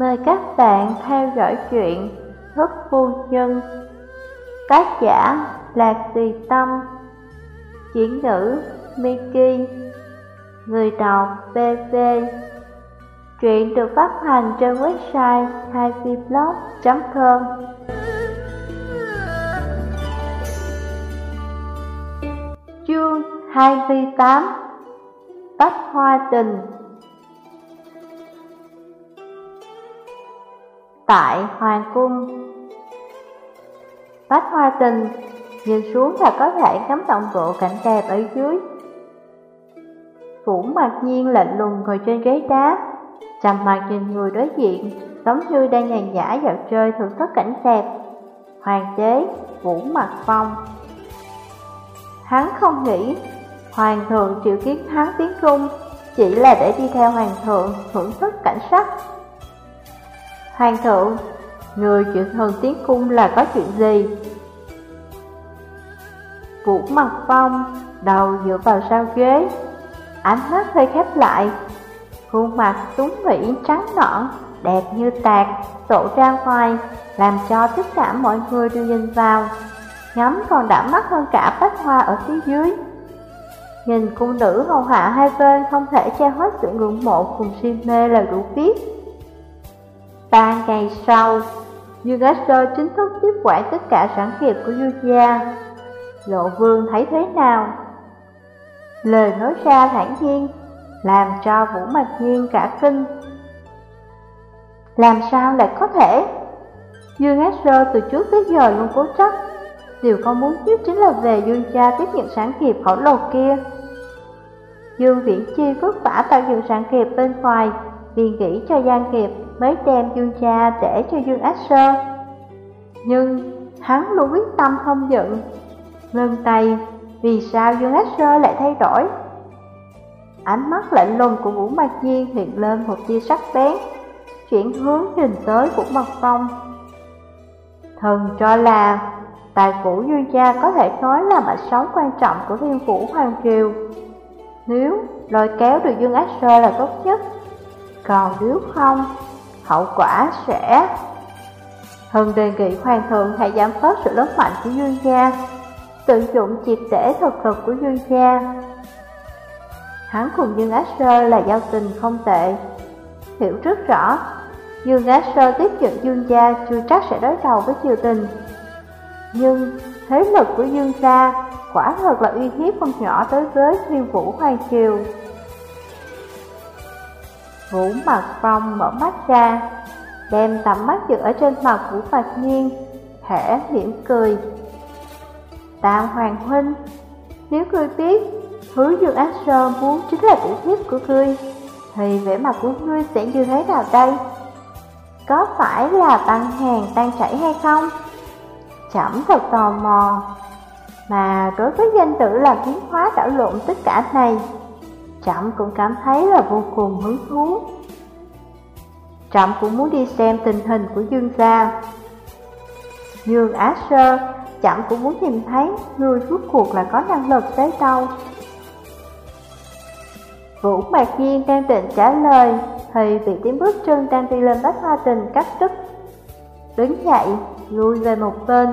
Mời các bạn theo dõi chuyện Thức Phu Nhân. Tác giả Lạc Tùy Tâm. Chuyển ngữ Miki. Người đọc BV Truyện được phát hành trên website 2vblog.com Chương 28 Bách Hoa Tình Tại Hoàng Cung. Bách Hoa Tình nhìn xuống là có thể ngắm tổng bộ cảnh đẹp ở dưới. Vũ mặc nhiên lạnh lùng ngồi trên ghế đá, Trầm mặt nhìn người đối diện, Giống như đang nhàn nhã dạo chơi thưởng thức cảnh đẹp. Hoàng đế Vũ mặt Phong. Hắn không nghĩ Hoàng thượng triệu kiến hắn tiến cung, Chỉ là để đi theo hoàng thượng thưởng thức cảnh sắc. Hoàng thượng, Người chuyện thần tiến cung là có chuyện gì? Vũ mặt Phong Đầu dựa vào sao ghế, Ánh mắt hơi khép lại. Khuôn mặt tuấn mỹ, trắng nõn, Đẹp như tạc Tổ ra ngoài, Làm cho tất cả mọi người đều nhìn vào. Ngắm còn đã mắt hơn cả bách hoa ở phía dưới. Nhìn cung nữ hầu hạ hai bên Không thể che hết sự ngưỡng mộ cùng si mê là đủ biết. Ba ngày sau Dương chính thức tiếp quản tất cả sản nghiệp của Dương gia Lộ vương thấy thế nào? Lời nói ra thản nhiên, Làm cho Vũ Mạch Nhiên cả kinh. Làm sao lại có thể? Dương Ác Sơ từ trước tới giờ luôn cố chấp. Điều con muốn nhất chính là về Dương cha tiếp nhận sản nghiệp khẩu lồ kia. Dương Viễn Chi vất vả tạo dựng sản nghiệp bên ngoài Vì nghĩ cho gian nghiệp mới đem Dương cha để cho Dương Ác Sơ Nhưng hắn luôn quyết tâm không giận Ngân tay vì sao Dương Ác Sơ lại thay đổi? Ánh mắt lạnh lùng của Vũ Mạc Nhiên hiện lên một tia sắc bén, chuyển hướng nhìn tới Vũ Mạc Phong. Thần cho là tài cũ Dương Gia có thể nói là mạch sống quan trọng của thiên vũ Hoàng Triều. Nếu lôi kéo được Dương Ác Sơ là tốt nhất, còn nếu không, hậu quả sẽ... Thần đề nghị Hoàng thượng hãy giảm bớt sự lớn mạnh của Dương Gia tận dụng triệt để thực lực của Dương gia. Hắn cùng Dương Ác Sơ là giao tình không tệ, hiểu rất rõ. Dương Ác Sơ tiếp nhận Dương gia chưa chắc sẽ đối đầu với triều tình. Nhưng thế lực của Dương gia quả thật là uy hiếp không nhỏ tới với thiên vũ hoàng triều. Vũ Mặt Phong mở mắt ra, đem tầm mắt dựa ở trên mặt Vũ phật Nhiên, khẽ mỉm cười. Tam Hoàng Huynh Nếu ngươi biết Thứ Dương Ác Sơn muốn chính là tiểu thiếp của ngươi Thì vẻ mặt của ngươi sẽ như thế nào đây? Có phải là băng hàng tan chảy hay không? Chẩm thật tò mò Mà đối với danh tử làm biến hóa đảo lộn tất cả này Trẫm cũng cảm thấy là vô cùng hứng thú. Trẫm cũng muốn đi xem tình hình của Dương gia. Dương Á Sơ Chẳng cũng muốn nhìn thấy người rốt cuộc là có năng lực tới đâu. Vũ Mạc Nhiên đang định trả lời Thì vị tiếng bước chân đang đi lên bách hoa tình cắt đứt. Đứng dậy, lui về một bên.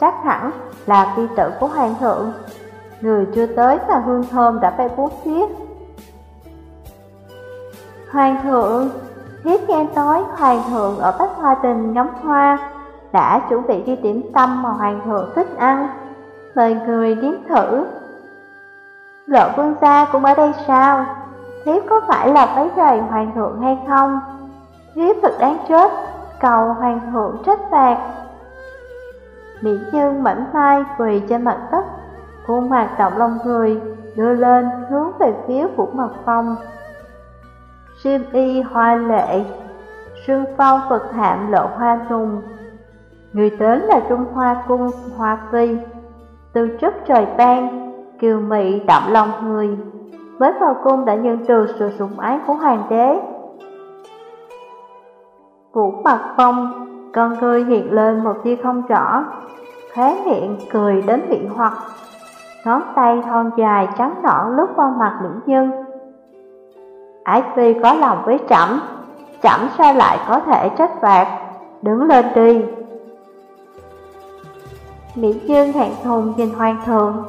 Chắc hẳn là phi tử của hoàng thượng. Người chưa tới mà hương thơm đã bay bốn phía Hoàng thượng, thiết nghe nói hoàng thượng ở bách hoa tình ngắm hoa đã chuẩn bị đi điểm tâm mà hoàng thượng thích ăn, mời người điếm thử. Lộ vương gia cũng ở đây sao? Thiếp có phải là váy rầy hoàng thượng hay không? Thiếp thật đáng chết, cầu hoàng thượng trách phạt. Mỹ nhân mảnh mai quỳ trên mặt đất, khuôn mặt động lòng người, đưa lên hướng về phía Vũ Mật Phong. Sim y hoa lệ, sương phong vật hạm lộ hoa trùng, Người đến là Trung Hoa Cung Hoa Phi. Từ trước trời ban, kiều mị động lòng người. Mới vào cung đã nhận được sự sủng ái của hoàng đế. Vũ mặt phong, con ngươi hiện lên một tia không rõ. Khóe miệng cười đến miệng hoặc. Ngón tay thon dài trắng nõn lướt qua mặt nữ nhân. Ái Phi có lòng với trẫm Chậm sao lại có thể trách phạt? Đứng lên đi. Mỹ Dương hẹn thùng nhìn hoàng thượng,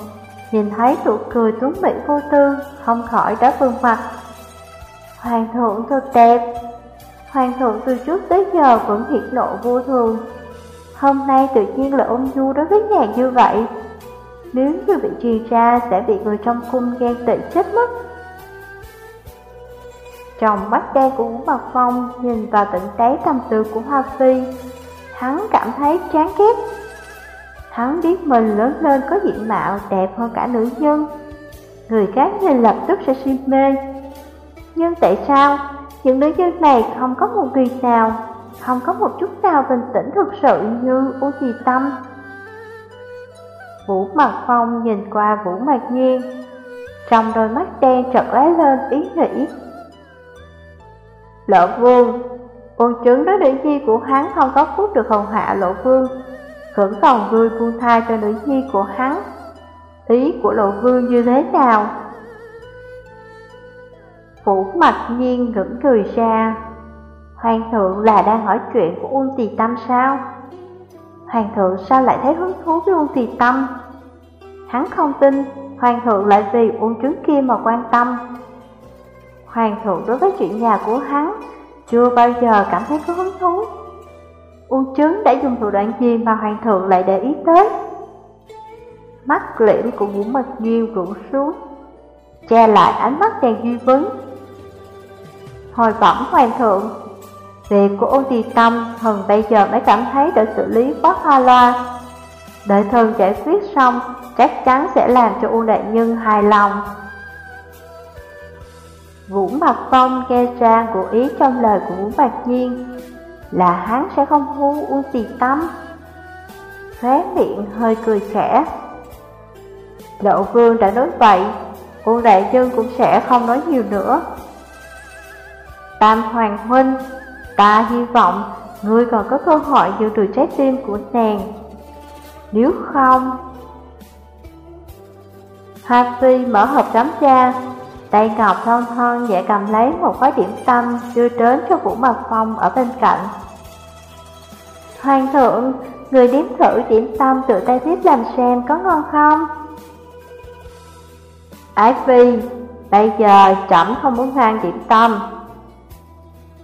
Nhìn thấy nụ cười tuấn mỹ vô tư, Không khỏi đã vương mặt. Hoàng thượng thật đẹp, Hoàng thượng từ trước tới giờ vẫn hiển nộ vô thường. Hôm nay tự nhiên là ôn du đối với nhàn như vậy. Nếu như bị truy ra sẽ bị người trong cung ghen tị chết mất. Trong mắt đen của Vũ Mạc Phong nhìn vào tận đáy tâm tư của Hoa Phi. Hắn cảm thấy chán ghét. Hắn biết mình lớn lên có diện mạo đẹp hơn cả nữ nhân. Người khác nhìn lập tức sẽ si mê. Nhưng tại sao? Những nữ nhân này không có một người nào, Không có một chút nào bình tĩnh thực sự như U Trì Tâm. Vũ Mặt Phong nhìn qua Vũ Mạc Nhiên. Trong đôi mắt đen chợt lái lên ý nghĩ. Lộ vương Ôn chứng đối nữ nhi của hắn không có phút được hồng hạ lộ vương. Vẫn còn vui buông thai cho nữ nhi của hắn. Ý của lộ vương như thế nào? vũ mặt nhiên ngẩn cười ra. Hoàng thượng là đang hỏi chuyện của Uông Tì Tâm sao? Hoàng thượng sao lại thấy hứng thú với Uông Tì Tâm? Hắn không tin, Hoàng thượng lại vì Uông trứng kia mà quan tâm. Hoàng thượng đối với chuyện nhà của hắn Chưa bao giờ cảm thấy có hứng thú. Uông trứng đã dùng thủ đoạn gì mà hoàng thượng lại để ý tới? Mắt liễm của Vũ Mật Nghiêu rủ xuống, Che lại ánh mắt đèn duy vấn. Hồi bẩm hoàng thượng Việc của ôn tì tâm thần bây giờ mới cảm thấy đã xử lý quá hoa loa Đợi thần giải quyết xong Chắc chắn sẽ làm cho ôn đại nhân hài lòng Vũ Mặt Phong nghe ra của ý trong lời của Vũ Mạc Nhiên là hắn sẽ không hú uống tì tâm. Khóe miệng hơi cười khẽ. Lộ vương đã nói vậy, quân đại nhân cũng sẽ không nói nhiều nữa. Tam Hoàng Huynh, ta hy vọng ngươi còn có cơ hội giữ được trái tim của nàng. Nếu không... Harvey mở hộp cắm ra, tay ngọc thon thon nhẹ cầm lấy một gói điểm tâm đưa đến cho Vũ Mật Phong ở bên cạnh. Hoàng thượng, người nếm thử điểm tâm tự tay tiếp làm xem có ngon không? Ái Phi, bây giờ trẫm không muốn ăn điểm tâm.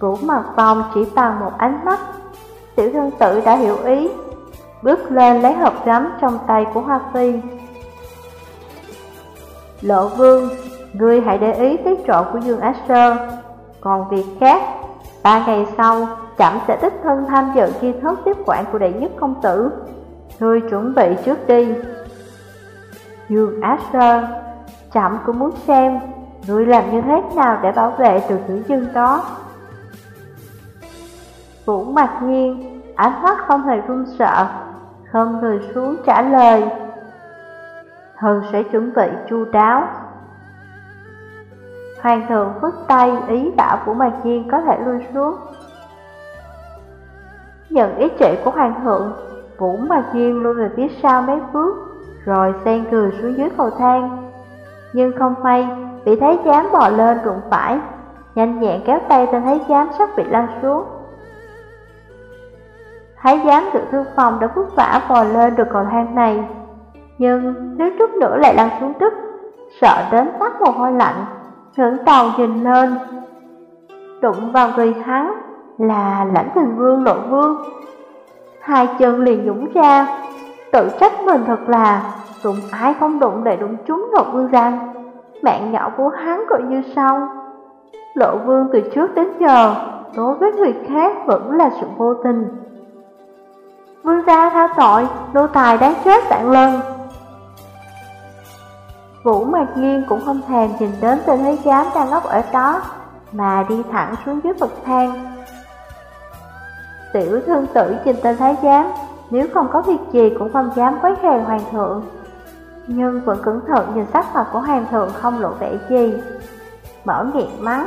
Vũ mặt Phong chỉ bằng một ánh mắt, tiểu thương tử đã hiểu ý, bước lên lấy hộp gấm trong tay của Hoa Phi. Lộ Vương, ngươi hãy để ý tới trộn của Dương Á Sơ, còn việc khác, ba ngày sau chậm sẽ đích thân tham dự chi thức tiếp quản của đệ nhất công tử. Ngươi chuẩn bị trước đi. Dương Á Sơ, chậm cũng muốn xem ngươi làm như thế nào để bảo vệ từ tử dương đó. Vũ mặc nhiên, ánh mắt không hề run sợ, không người xuống trả lời. Thần sẽ chuẩn bị chu đáo. Hoàng thượng phức tay ý bảo Vũ mặt Nhiên có thể lui xuống. Nhận ý chỉ của Hoàng thượng, Vũ mặt Nhiên lui về phía sau mấy bước, rồi xen cười xuống dưới cầu thang. Nhưng không may, bị thấy giám bò lên đụng phải, nhanh nhẹn kéo tay tên thấy giám sắp bị lăn xuống. Thái giám tự thư phòng đã vất vả vò lên được cầu thang này, nhưng nếu chút nữa lại lăn xuống tức, sợ đến tắt mồ hôi lạnh, Ngưỡng đầu nhìn lên. Đụng vào người hắn là lãnh thần vương lộ vương. Hai chân liền dũng ra, tự trách mình thật là đụng ai không đụng để đụng chúng lộ vương rằng mạng nhỏ của hắn gọi như sau. Lộ vương từ trước đến giờ đối với người khác vẫn là sự vô tình. Vương gia tha tội, nô tài đáng chết vạn lần. Vũ Mạc Nhiên cũng không thèm nhìn đến tên thái giám đang ngốc ở đó, mà đi thẳng xuống dưới bậc thang. Tiểu thương tử nhìn tên thái giám, nếu không có việc gì cũng không dám quấy rầy hoàng thượng. Nhưng vẫn cẩn thận nhìn sắc mặt của hoàng thượng không lộ vẻ gì. Mở miệng mắng.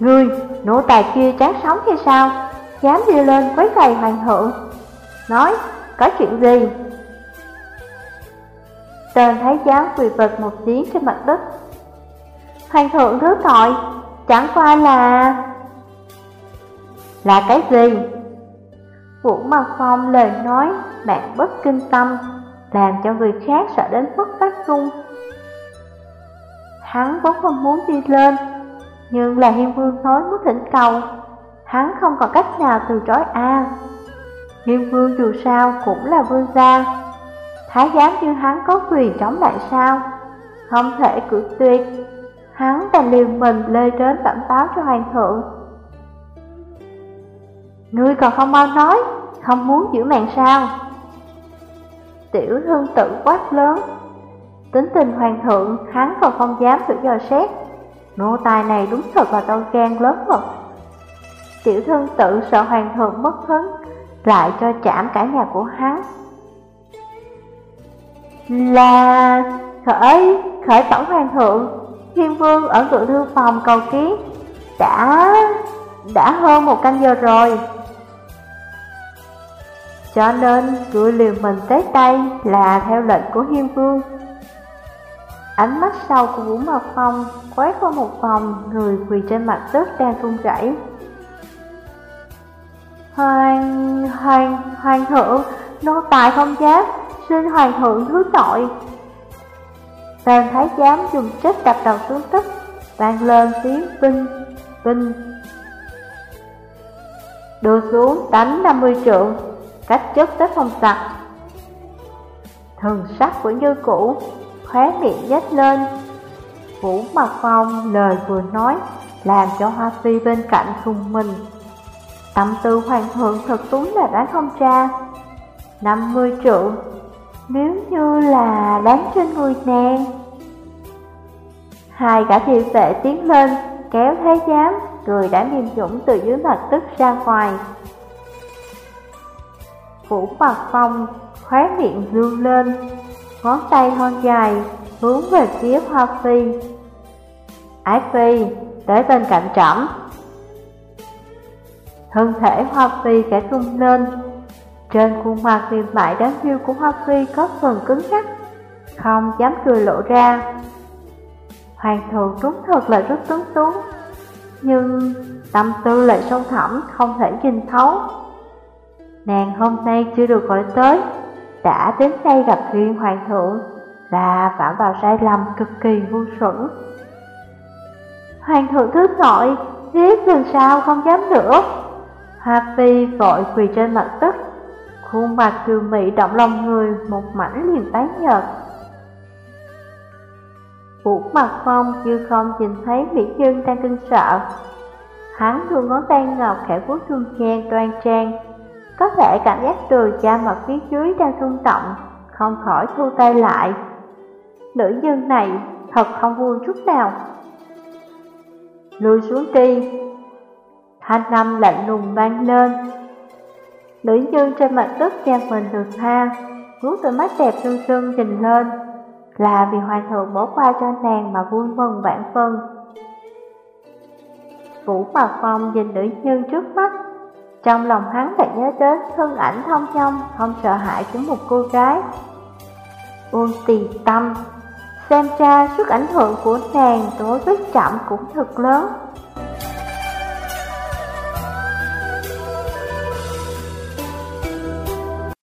Ngươi, nô tài kia chán sống hay sao? Dám đi lên quấy rầy hoàng thượng. Nói, có chuyện gì? Tên thái giám quỳ vật một tiếng trên mặt đất. Hoàng thượng thứ tội, chẳng qua là... Là cái gì? Vũ Mặt Phong lời nói bạn bất kinh tâm Làm cho người khác sợ đến mức phát run Hắn vốn không muốn đi lên Nhưng là Hiên Vương nói muốn thỉnh cầu Hắn không còn cách nào từ chối A Hiên Vương dù sao cũng là vương gia. Thái giám như hắn có quyền chống lại sao? Không thể cử tuyệt. Hắn đành liền mình lê đến bẩm báo cho hoàng thượng. Ngươi còn không mau nói, Không muốn giữ mạng sao? Tiểu thương tử quát lớn. Tính tình hoàng thượng, Hắn còn không dám thử dò xét. Nô tài này đúng thật là to gan lớn mật. Tiểu thương tự sợ hoàng thượng mất hứng. Lại cho chạm cả nhà của hắn. Là khởi khởi tổng hoàng thượng, Thiên vương ở ngự thư phòng cầu kiến, Đã đã hơn một canh giờ rồi. Cho nên gửi liều mình tới đây là theo lệnh của Hiên vương. Ánh mắt sau của Vũ Mật Phong quét qua một vòng người quỳ trên mặt đất đang run rẩy. Hoàng, hoàng, hoàng thượng, nô tài không dám, xin hoàng thượng thứ tội. Tàn thái giám dùng chết đập đầu xuống đất, vang lên tiếng binh, binh. Đưa xuống đánh 50 trượng, cách chất tới phòng sạch. Thần sắc của như cũ, khóe miệng nhếch lên. Vũ mặt phong lời vừa nói, làm cho Hoa Phi bên cạnh thùng mình. Tâm tư hoàng thượng thật đúng là đáng không tra. 50 trượng, nếu như là đáng trên người nàng. Hai gã thị vệ tiến lên, kéo thế giám, người đã nghiêm dũng từ dưới mặt tức ra ngoài. Vũ mặt phong, khóe miệng dương lên, ngón tay thon dài, hướng về phía Hoa Phi. Ái Phi, tới bên cạnh trẫm. Thân thể Hoa Phi kẻ rung lên, trên khuôn mặt mềm mại đáng yêu của Hoa Phi có phần cứng ngắc, không dám cười lộ ra. Hoàng thượng đúng thật là rất tướng tú, nhưng tâm tư lại sâu thẳm không thể nhìn thấu. Nàng hôm nay chưa được gọi tới, đã đến đây gặp riêng hoàng thượng là phạm vào sai lầm cực kỳ ngu xuẩn. Hoàng thượng thứ tội, biết lần sau không dám nữa. Hoa Phi vội quỳ trên mặt đất, khuôn mặt kiều mỹ động lòng người một mảnh liền tái nhợt. Vũ mặt phong như không nhìn thấy Mỹ Dương đang kinh sợ. Hắn đưa ngón tay ngọc khẽ vuốt trung trang đoan trang, có thể cảm giác từ cha mặt phía dưới đang rung động, không khỏi thu tay lại. Nữ nhân này thật không vui chút nào. Lùi xuống đi. Thanh năm lạnh lùng vang lên. Nữ nhân trên mặt đất trang mình được tha, vuốt từ mắt đẹp sương sương nhìn lên, là vì hoàng thượng bỏ qua cho nàng mà vui mừng vạn phân. Vũ Mạc Phong nhìn nữ nhân trước mắt, trong lòng hắn lại nhớ đến thân ảnh thông trong không sợ hãi của một cô gái. Uông tì tâm, xem ra sức ảnh hưởng của nàng đối với chậm cũng thật lớn.